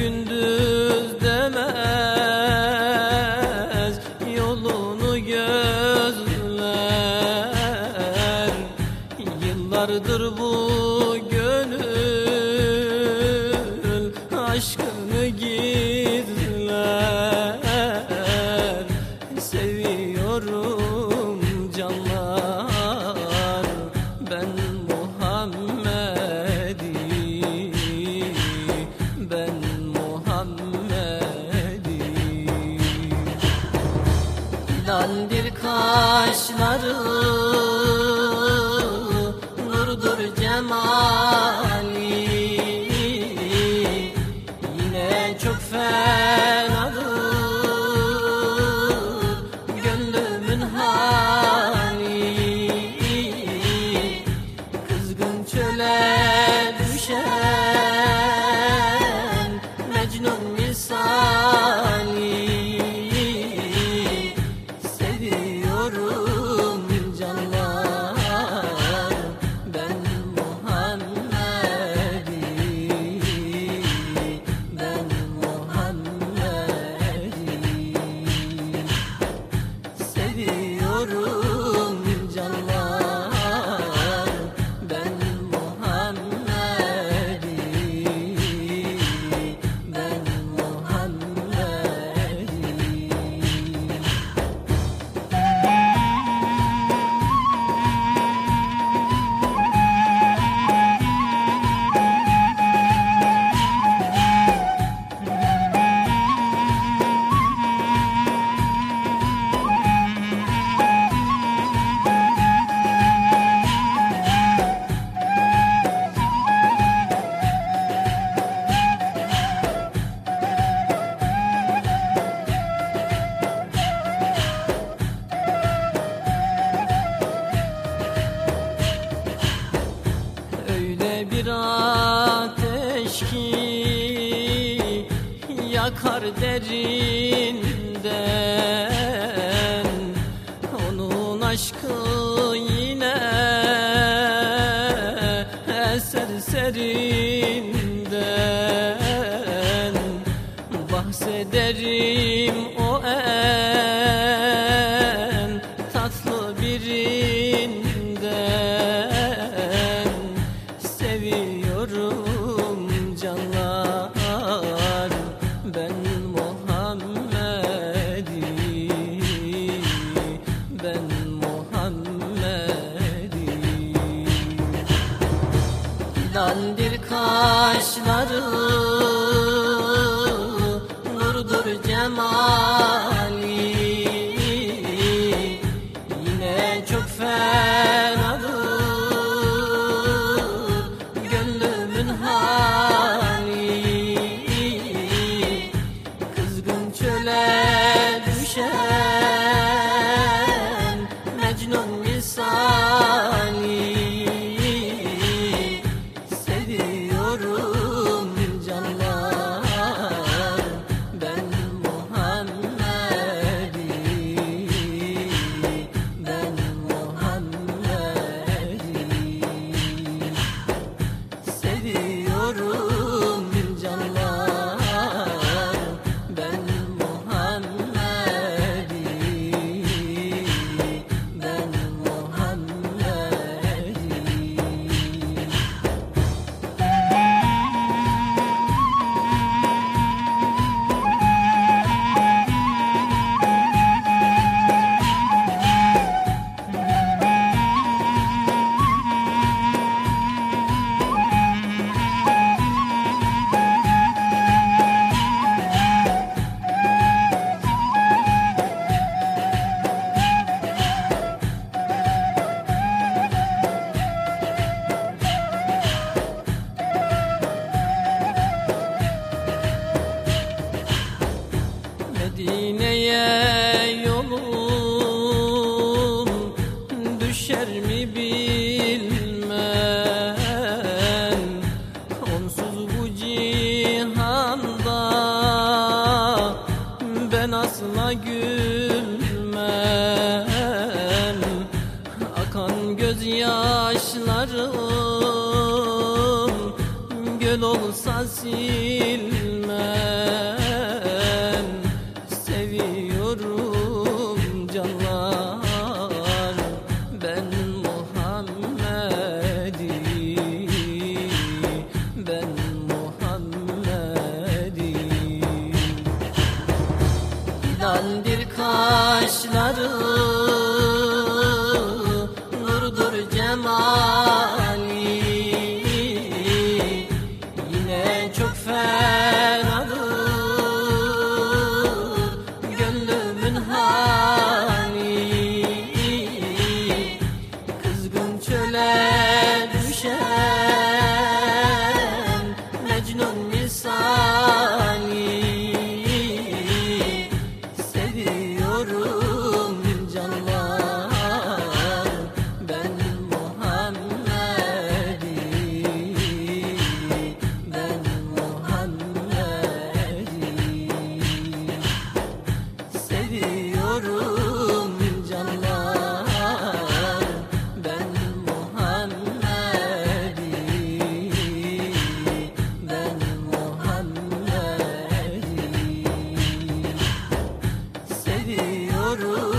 Gündüz demez Yolunu gözler. Yıllardır bu gönül Aşkını gizler Hilaldir kaşları Nurdur cemali. Yine çok fenadır Gönlümün hali. Kızgın çöle düşen Mecnun misali derinden Onun aşkı yine eser serinden Bahsederim o en cemali Yine çok fenadır Gönlümün hali Kızgın çöle diye yolum düşer mi bilmem. Onsuz bu cihanda ben asla gülmem. Akan gözyaşlarım göl olsa silmem. Seviyorum canlar Ben Muhammed'i Ben Muhammed'i Hilaldir kaşları Seviyorum canlar Ben Muhammed'i Ben Muhammed'i Seviyorum Seviyorum